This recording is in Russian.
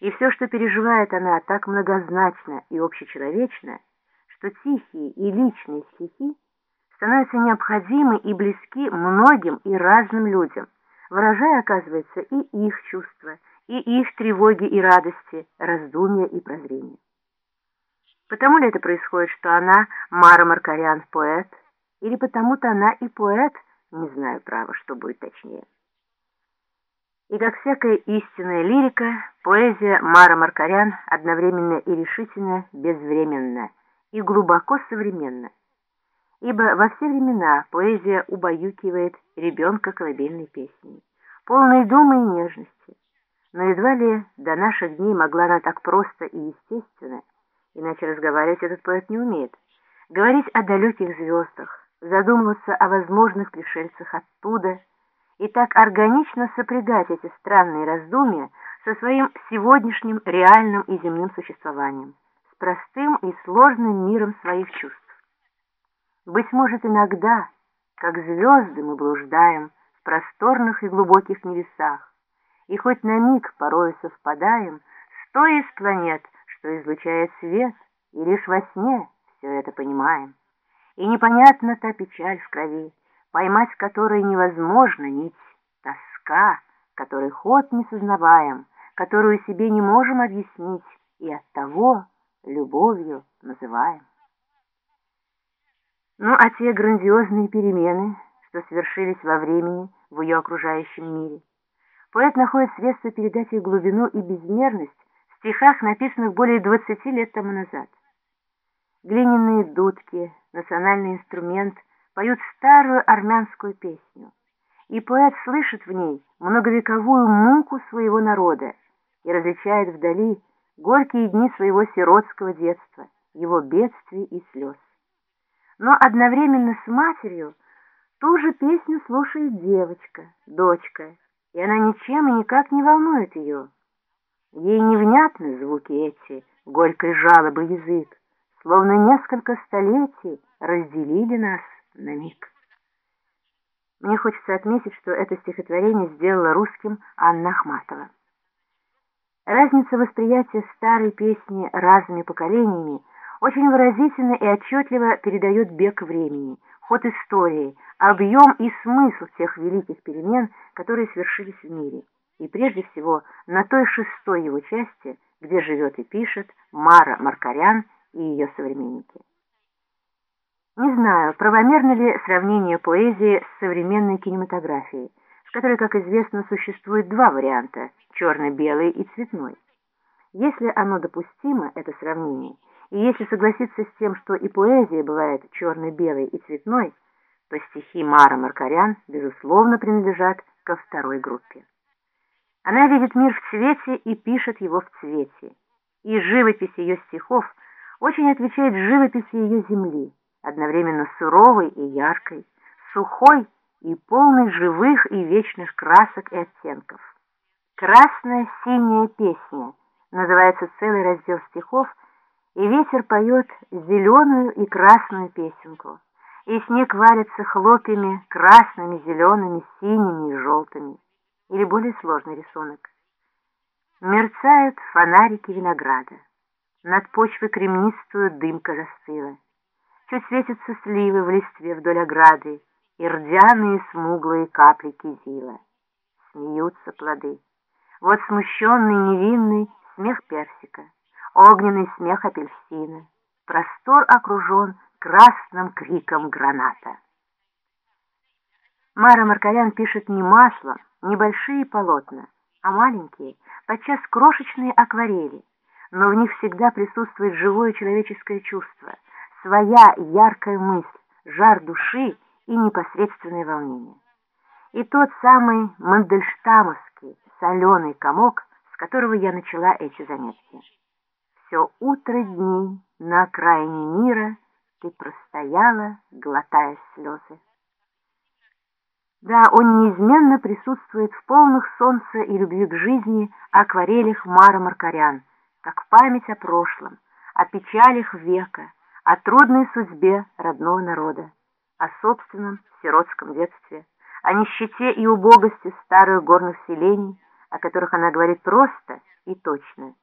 И все, что переживает она, так многозначно и общечеловечно, что тихие и личные стихи становятся необходимы и близки многим и разным людям, выражая, оказывается, и их чувства, и их тревоги и радости, раздумья и прозрения. Потому ли это происходит, что она, Мара Маркарян, поэт, или потому-то она и поэт, не знаю, право, что будет точнее. И как всякая истинная лирика, поэзия Мара Маркарян одновременно и решительно безвременна, и глубоко современна. Ибо во все времена поэзия убаюкивает ребенка колыбельной песней, полной думы и нежности. Но едва ли до наших дней могла она так просто и естественно, иначе разговаривать этот поэт не умеет, говорить о далеких звездах, задумываться о возможных пришельцах оттуда и так органично сопрягать эти странные раздумья со своим сегодняшним реальным и земным существованием, с простым и сложным миром своих чувств. Быть может, иногда, как звезды, мы блуждаем в просторных и глубоких небесах, и хоть на миг порою совпадаем с той из планет, что излучает свет, и лишь во сне все это понимаем. И непонятна та печаль в крови, поймать которой невозможно нить, тоска, которой ход не сознаваем, которую себе не можем объяснить, и от того любовью называем. Ну, а те грандиозные перемены, что свершились во времени в ее окружающем мире, поэт находит средства передать их глубину и безмерность в стихах, написанных более 20 лет тому назад. Глиняные дудки, национальный инструмент, поют старую армянскую песню, и поэт слышит в ней многовековую муку своего народа и различает вдали горькие дни своего сиротского детства, его бедствий и слез. Но одновременно с матерью ту же песню слушает девочка, дочка, и она ничем и никак не волнует ее. Ей невнятны звуки эти, горькой жалобы язык, словно несколько столетий разделили нас на миг. Мне хочется отметить, что это стихотворение сделала русским Анна Ахматова. Разница восприятия старой песни разными поколениями очень выразительно и отчетливо передает бег времени, ход истории, объем и смысл тех великих перемен, которые свершились в мире, и прежде всего на той шестой его части, где живет и пишет Мара Маркарян и ее современники. Не знаю, правомерно ли сравнение поэзии с современной кинематографией, в которой, как известно, существует два варианта – черно-белый и цветной. Если оно допустимо, это сравнение – и если согласиться с тем, что и поэзия бывает черно-белой и цветной, то стихи Мара Маркарян, безусловно, принадлежат ко второй группе. Она видит мир в цвете и пишет его в цвете. И живопись ее стихов очень отвечает живописи ее земли, одновременно суровой и яркой, сухой и полной живых и вечных красок и оттенков. «Красная синяя песня» называется целый раздел стихов, и ветер поет зеленую и красную песенку, и снег валится хлопьями красными, зелеными, синими и желтыми, или более сложный рисунок. Мерцают фонарики винограда, над почвой кремнистую дымка застыла, чуть светятся сливы в листве вдоль ограды, и рдяные смуглые капли кизила. Смеются плоды. Вот смущенный невинный смех персика — огненный смех апельсина. Простор окружен красным криком граната. Мара Маркарян пишет не маслом, небольшие полотна, а маленькие, подчас крошечные акварели, но в них всегда присутствует живое человеческое чувство, своя яркая мысль, жар души и непосредственное волнение. И тот самый мандельштамовский соленый комок, с которого я начала эти занятия. Все утро дней на окраине мира ты простояла, глотая слезы. Да, он неизменно присутствует в полных солнца и любви к жизни акварелях Мара Маркарян, как память о прошлом, о печалях века, о трудной судьбе родного народа, о собственном сиротском детстве, о нищете и убогости старых горных селений, о которых она говорит просто и точно.